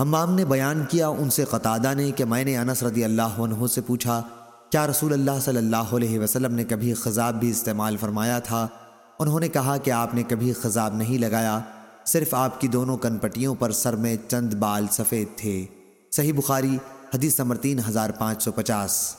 ہمام نے بیان کیا، ان سے قطادہ نے کہ میں نے انس رضی اللہ عنہ سے پوچھا، کیا رسول اللہ صلی اللہ علیہ وسلم نے کبھی خضاب بھی استعمال فرمایا تھا؟ انہوں نے کہا کہ آپ نے کبھی خضاب نہیں لگایا، صرف آپ کی دونوں کن پٹیوں پر سر میں چند بال سفید تھے۔ صحیح بخاری، حدیث نمبر تین ہزار پانچ سو پچاس۔